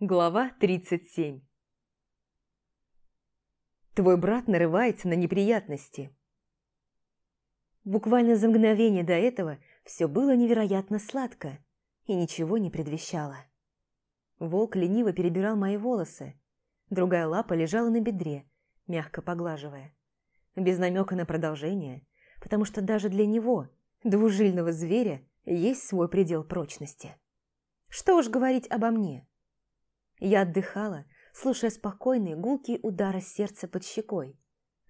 Глава 37 Твой брат нарывается на неприятности. Буквально за мгновение до этого все было невероятно сладко и ничего не предвещало. Волк лениво перебирал мои волосы, другая лапа лежала на бедре, мягко поглаживая. Без намека на продолжение, потому что даже для него, двужильного зверя, есть свой предел прочности. Что уж говорить обо мне – я отдыхала, слушая спокойные гулкие удары сердца под щекой.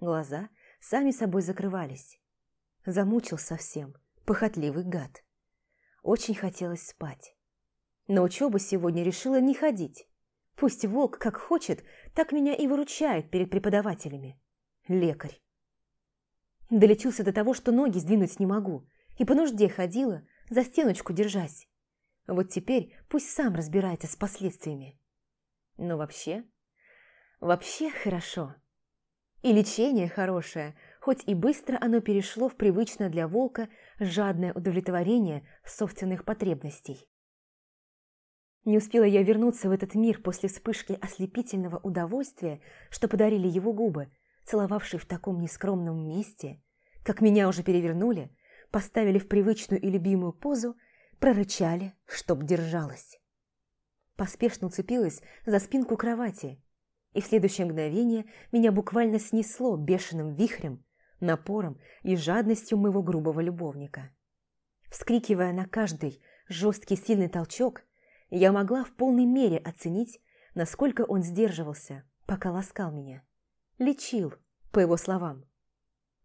Глаза сами собой закрывались. Замучил совсем, похотливый гад. Очень хотелось спать. На учебу сегодня решила не ходить. Пусть волк как хочет, так меня и выручает перед преподавателями. Лекарь. Долечился до того, что ноги сдвинуть не могу, и по нужде ходила, за стеночку держась. Вот теперь пусть сам разбирается с последствиями. Но вообще... Вообще хорошо. И лечение хорошее, хоть и быстро оно перешло в привычное для волка жадное удовлетворение собственных потребностей. Не успела я вернуться в этот мир после вспышки ослепительного удовольствия, что подарили его губы, целовавшие в таком нескромном месте, как меня уже перевернули, поставили в привычную и любимую позу, прорычали, чтоб держалась поспешно уцепилась за спинку кровати, и в следующее мгновение меня буквально снесло бешеным вихрем, напором и жадностью моего грубого любовника. Вскрикивая на каждый жесткий сильный толчок, я могла в полной мере оценить, насколько он сдерживался, пока ласкал меня. Лечил, по его словам.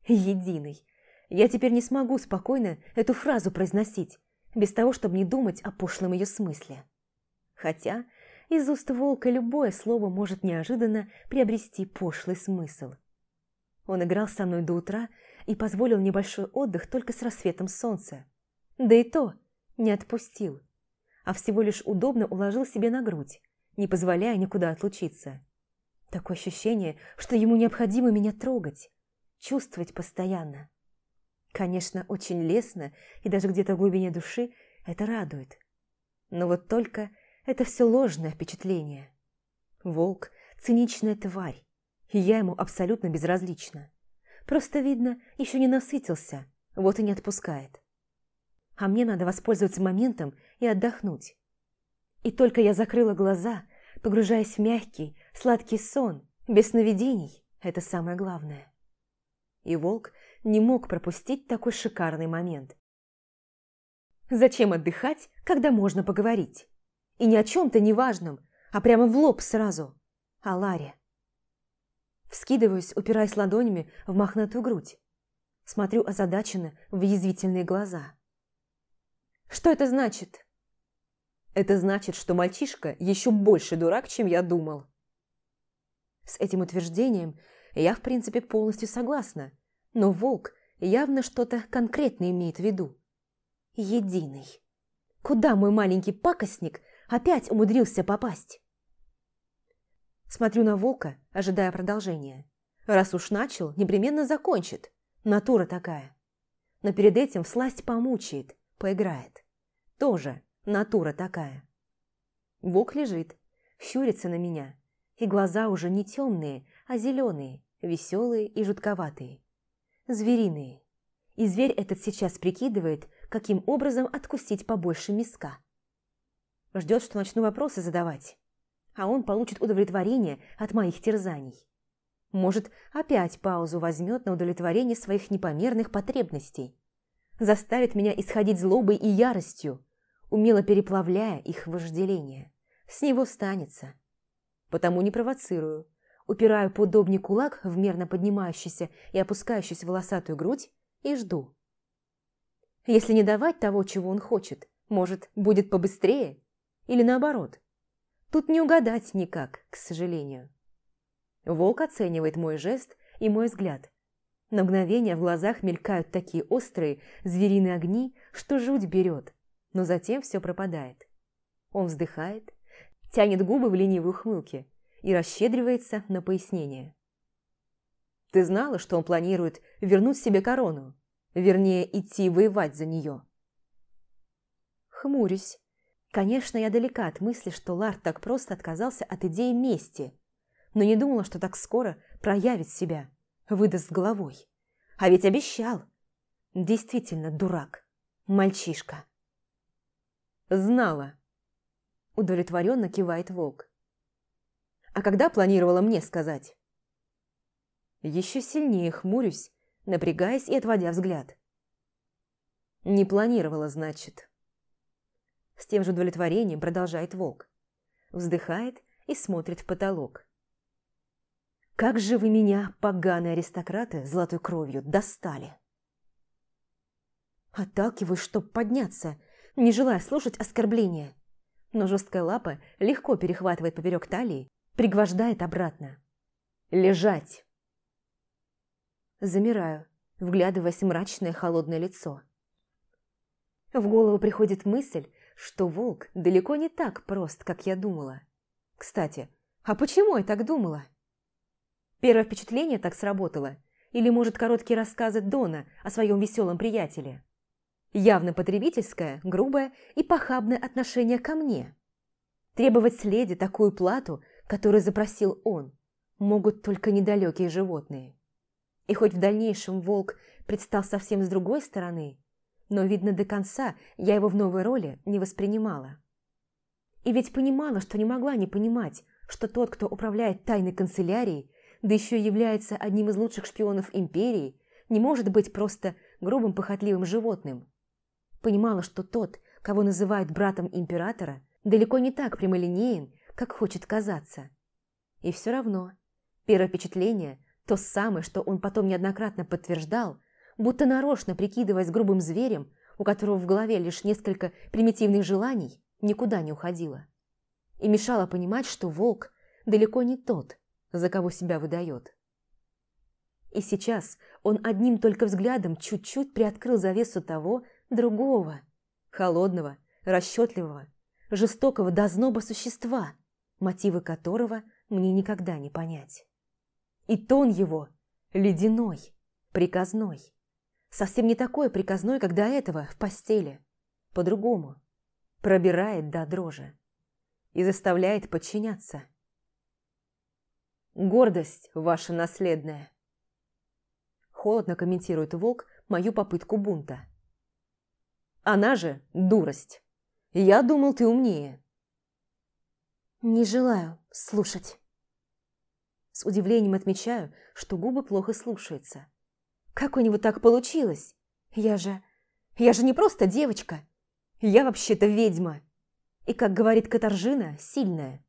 Единый. Я теперь не смогу спокойно эту фразу произносить, без того, чтобы не думать о пошлом ее смысле хотя из уст волка любое слово может неожиданно приобрести пошлый смысл. Он играл со мной до утра и позволил небольшой отдых только с рассветом солнца. Да и то не отпустил, а всего лишь удобно уложил себе на грудь, не позволяя никуда отлучиться. Такое ощущение, что ему необходимо меня трогать, чувствовать постоянно. Конечно, очень лестно, и даже где-то в глубине души это радует. Но вот только это все ложное впечатление. Волк – циничная тварь, и я ему абсолютно безразлична. Просто, видно, еще не насытился, вот и не отпускает. А мне надо воспользоваться моментом и отдохнуть. И только я закрыла глаза, погружаясь в мягкий, сладкий сон, без сновидений – это самое главное. И волк не мог пропустить такой шикарный момент. Зачем отдыхать, когда можно поговорить? И не о чем-то неважном, а прямо в лоб сразу. О Ларе. Вскидываюсь, упираясь ладонями в мохнатую грудь. Смотрю озадаченно в язвительные глаза. Что это значит? Это значит, что мальчишка еще больше дурак, чем я думал. С этим утверждением я, в принципе, полностью согласна, но волк явно что-то конкретное имеет в виду. Единый. Куда мой маленький пакостник опять умудрился попасть. Смотрю на волка, ожидая продолжения. Раз уж начал, непременно закончит. Натура такая. Но перед этим всласть помучает, поиграет. Тоже натура такая. Волк лежит, щурится на меня, и глаза уже не темные, а зеленые, веселые и жутковатые. Звериные. И зверь этот сейчас прикидывает, каким образом откусить побольше миска. Ждет, что начну вопросы задавать. А он получит удовлетворение от моих терзаний. Может, опять паузу возьмет на удовлетворение своих непомерных потребностей. Заставит меня исходить злобой и яростью, умело переплавляя их вожделение. С него станется. Потому не провоцирую. Упираю поудобнее кулак в мерно поднимающийся и опускающийся волосатую грудь и жду. Если не давать того, чего он хочет, может, будет побыстрее? Или наоборот. Тут не угадать никак, к сожалению. Волк оценивает мой жест и мой взгляд. На мгновение в глазах мелькают такие острые звериные огни, что жуть берет, но затем все пропадает. Он вздыхает, тянет губы в ленивой ухмылке и расщедривается на пояснение. «Ты знала, что он планирует вернуть себе корону? Вернее, идти воевать за нее?» Хмурюсь, Конечно, я далека от мысли, что Ларт так просто отказался от идеи мести, но не думала, что так скоро проявит себя, выдаст головой. А ведь обещал. Действительно дурак. Мальчишка. Знала. Удовлетворенно кивает волк. А когда планировала мне сказать? Еще сильнее хмурюсь, напрягаясь и отводя взгляд. Не планировала, значит. С тем же удовлетворением продолжает волк. Вздыхает и смотрит в потолок. Как же вы меня, поганые аристократы, золотой кровью, достали! Отталкиваюсь, чтоб подняться, не желая слушать оскорбления. Но жесткая лапа легко перехватывает поперек талии, пригвождает обратно. «Лежать!» Замираю, вглядываясь в мрачное холодное лицо. В голову приходит мысль, что волк далеко не так прост, как я думала. Кстати, а почему я так думала? Первое впечатление так сработало, или, может, короткие рассказы Дона о своем веселом приятеле? Явно потребительское, грубое и похабное отношение ко мне. Требовать с такую плату, которую запросил он, могут только недалекие животные. И хоть в дальнейшем волк предстал совсем с другой стороны, но, видно, до конца я его в новой роли не воспринимала. И ведь понимала, что не могла не понимать, что тот, кто управляет тайной канцелярией, да еще является одним из лучших шпионов Империи, не может быть просто грубым похотливым животным. Понимала, что тот, кого называют братом Императора, далеко не так прямолинеен, как хочет казаться. И все равно, первое впечатление, то самое, что он потом неоднократно подтверждал, будто нарочно прикидываясь грубым зверем, у которого в голове лишь несколько примитивных желаний, никуда не уходило. И мешало понимать, что волк далеко не тот, за кого себя выдает. И сейчас он одним только взглядом чуть-чуть приоткрыл завесу того, другого, холодного, расчетливого, жестокого до зноба существа, мотивы которого мне никогда не понять. И тон его ледяной, приказной. Совсем не такой приказной, как до этого в постели. По-другому. Пробирает до дрожи. И заставляет подчиняться. Гордость ваша наследная. Холодно комментирует волк мою попытку бунта. Она же дурость. Я думал, ты умнее. Не желаю слушать. С удивлением отмечаю, что губы плохо слушаются. Как у него так получилось? Я же... Я же не просто девочка. Я вообще-то ведьма. И, как говорит Катаржина, сильная.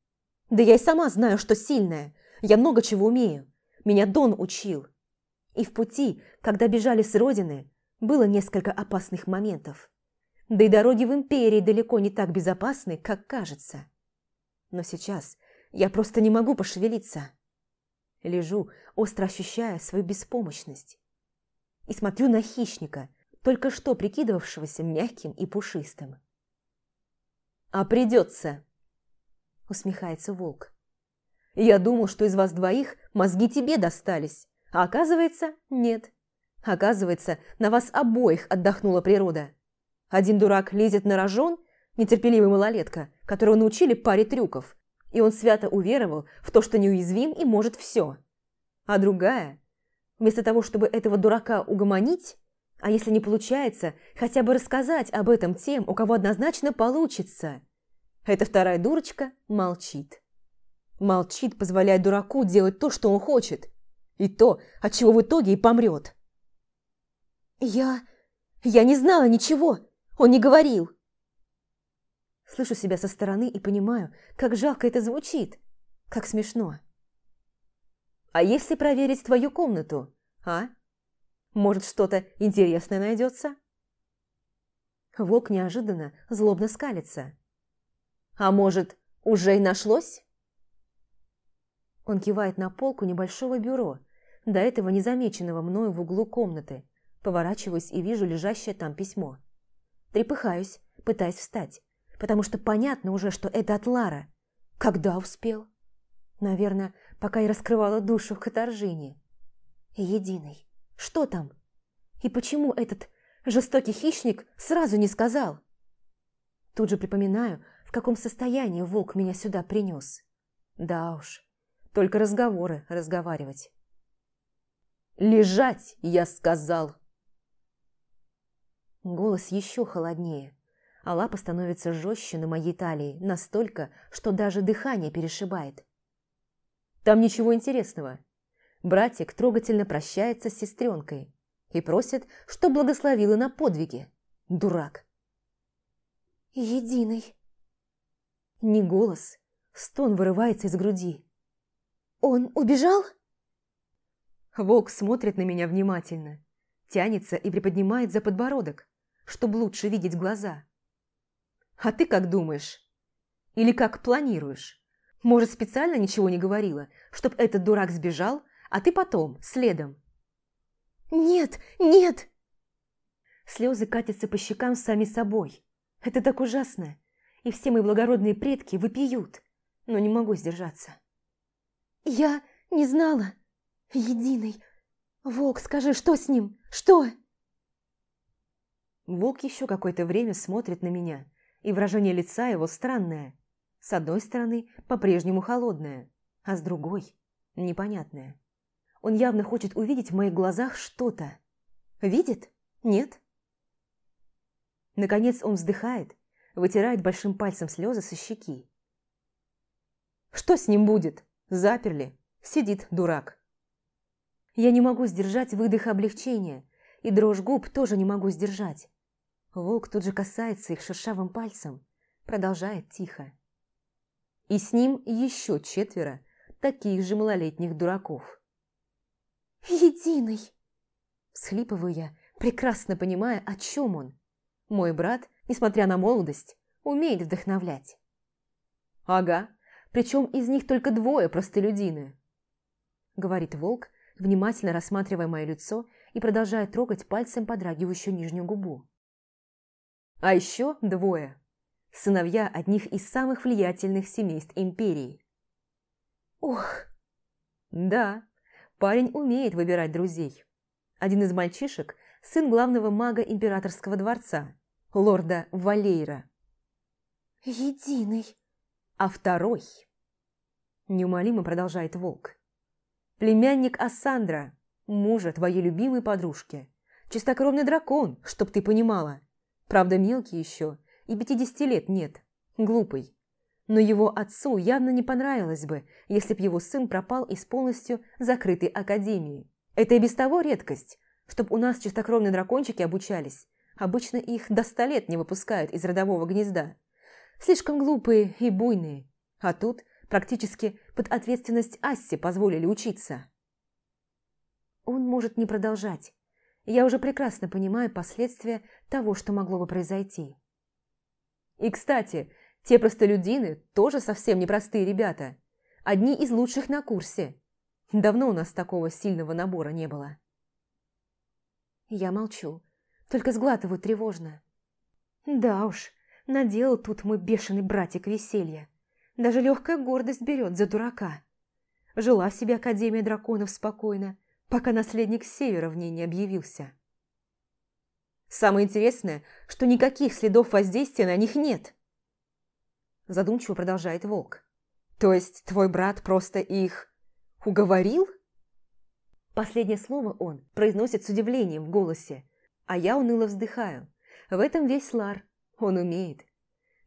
Да я и сама знаю, что сильная. Я много чего умею. Меня Дон учил. И в пути, когда бежали с родины, было несколько опасных моментов. Да и дороги в Империи далеко не так безопасны, как кажется. Но сейчас я просто не могу пошевелиться. Лежу, остро ощущая свою беспомощность. И смотрю на хищника, только что прикидывавшегося мягким и пушистым. «А придется!» – усмехается волк. Я думал, что из вас двоих мозги тебе достались, а оказывается, нет. Оказывается, на вас обоих отдохнула природа. Один дурак лезет на рожон, нетерпеливый малолетка, которого научили паре трюков, и он свято уверовал в то, что неуязвим и может все. А другая, вместо того, чтобы этого дурака угомонить, а если не получается, хотя бы рассказать об этом тем, у кого однозначно получится, эта вторая дурочка молчит. Молчит, позволяя дураку делать то, что он хочет. И то, от чего в итоге и помрет. «Я... я не знала ничего. Он не говорил». Слышу себя со стороны и понимаю, как жалко это звучит. Как смешно. «А если проверить твою комнату, а? Может, что-то интересное найдется?» Волк неожиданно злобно скалится. «А может, уже и нашлось?» Он кивает на полку небольшого бюро, до этого незамеченного мною в углу комнаты. Поворачиваюсь и вижу лежащее там письмо. Трепыхаюсь, пытаясь встать, потому что понятно уже, что это от Лара. Когда успел? Наверное, пока я раскрывала душу в каторжине. Единый. Что там? И почему этот жестокий хищник сразу не сказал? Тут же припоминаю, каком состоянии волк меня сюда принес. Да уж, только разговоры разговаривать. «Лежать, я сказал!» Голос еще холоднее, а лапа становится жестче на моей талии, настолько, что даже дыхание перешибает. Там ничего интересного. Братик трогательно прощается с сестренкой и просит, что благословила на подвиги. Дурак. «Единый». Не голос, стон вырывается из груди. «Он убежал?» Волк смотрит на меня внимательно, тянется и приподнимает за подбородок, чтобы лучше видеть глаза. «А ты как думаешь? Или как планируешь? Может, специально ничего не говорила, чтоб этот дурак сбежал, а ты потом, следом?» «Нет, нет!» Слезы катятся по щекам сами собой. Это так ужасно. И все мои благородные предки выпьют, но не могу сдержаться. «Я не знала!» «Единый! Волк, скажи, что с ним? Что?» Волк еще какое-то время смотрит на меня, и выражение лица его странное. С одной стороны, по-прежнему холодное, а с другой – непонятное. Он явно хочет увидеть в моих глазах что-то. Видит? Нет? Наконец он вздыхает, вытирает большим пальцем слезы со щеки. «Что с ним будет? Заперли. Сидит дурак». Я не могу сдержать выдох облегчения, и дрожь губ тоже не могу сдержать. Волк тут же касается их шершавым пальцем, продолжает тихо. И с ним еще четверо таких же малолетних дураков. «Единый!» Всхлипываю я, прекрасно понимая, о чем он. Мой брат, несмотря на молодость, умеет вдохновлять. «Ага, причем из них только двое простолюдины», — говорит волк, внимательно рассматривая мое лицо и продолжая трогать пальцем подрагивающую нижнюю губу. А еще двое. Сыновья одних из самых влиятельных семейств империи. Ох! Да, парень умеет выбирать друзей. Один из мальчишек – сын главного мага императорского дворца, лорда Валейра. Единый. А второй... Неумолимо продолжает волк. Племянник Ассандра, мужа твоей любимой подружки. Чистокровный дракон, чтоб ты понимала. Правда, мелкий еще, и пятидесяти лет нет. Глупый. Но его отцу явно не понравилось бы, если б его сын пропал из полностью закрытой академии. Это и без того редкость, чтоб у нас чистокровные дракончики обучались. Обычно их до ста лет не выпускают из родового гнезда. Слишком глупые и буйные. А тут Практически под ответственность Асси позволили учиться. Он может не продолжать. Я уже прекрасно понимаю последствия того, что могло бы произойти. И, кстати, те простолюдины тоже совсем непростые ребята. Одни из лучших на курсе. Давно у нас такого сильного набора не было. Я молчу, только сглатываю тревожно. Да уж, наделал тут мой бешеный братик веселья. Даже легкая гордость берет за дурака. Жила себе Академия драконов спокойно, пока наследник Севера в ней не объявился. Самое интересное, что никаких следов воздействия на них нет. Задумчиво продолжает Волк. То есть твой брат просто их уговорил? Последнее слово он произносит с удивлением в голосе, а я уныло вздыхаю. В этом весь Лар. Он умеет.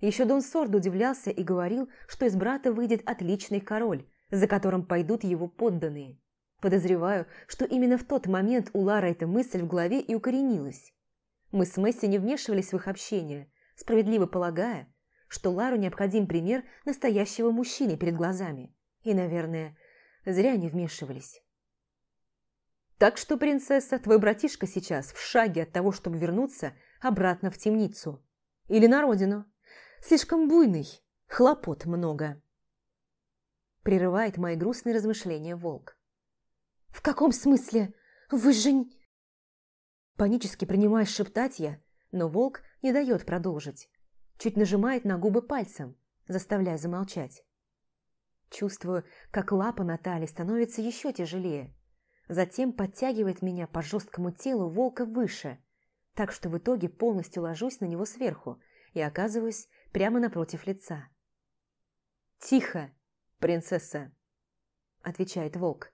Еще Дон Сордо удивлялся и говорил, что из брата выйдет отличный король, за которым пойдут его подданные. Подозреваю, что именно в тот момент у Лары эта мысль в голове и укоренилась. Мы с Месси не вмешивались в их общение, справедливо полагая, что Лару необходим пример настоящего мужчины перед глазами. И, наверное, зря не вмешивались. Так что, принцесса, твой братишка сейчас в шаге от того, чтобы вернуться обратно в темницу. Или на родину. Слишком буйный, хлопот много. Прерывает мои грустные размышления волк. «В каком смысле? Вы же...» Панически принимаюсь шептать я, но волк не дает продолжить. Чуть нажимает на губы пальцем, заставляя замолчать. Чувствую, как лапа Натали становится еще тяжелее. Затем подтягивает меня по жесткому телу волка выше, так что в итоге полностью ложусь на него сверху и оказываюсь прямо напротив лица. «Тихо, принцесса!» – отвечает волк.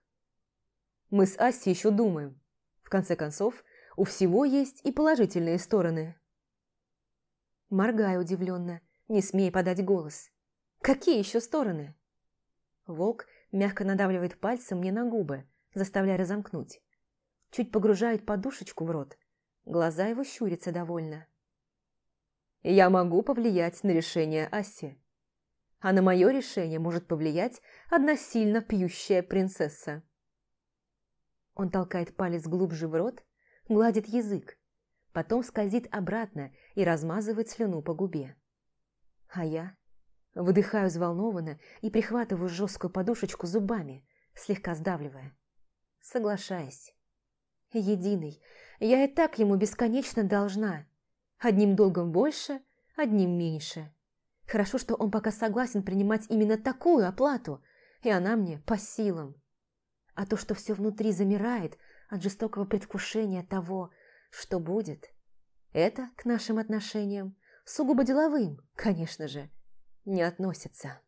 «Мы с Асей еще думаем. В конце концов, у всего есть и положительные стороны». Моргаю удивленно, не смея подать голос. «Какие еще стороны?» Волк мягко надавливает пальцем мне на губы, заставляя разомкнуть. Чуть погружает подушечку в рот. Глаза его щурятся довольно. «Я могу повлиять на решение Аси. А на мое решение может повлиять одна сильно пьющая принцесса». Он толкает палец глубже в рот, гладит язык, потом скользит обратно и размазывает слюну по губе. А я выдыхаю взволнованно и прихватываю жесткую подушечку зубами, слегка сдавливая. Соглашаясь. Единый, я и так ему бесконечно должна. Одним долгом больше, одним меньше. Хорошо, что он пока согласен принимать именно такую оплату, и она мне по силам. А то, что все внутри замирает от жестокого предвкушения того, что будет, это к нашим отношениям, сугубо деловым, конечно же, не относится.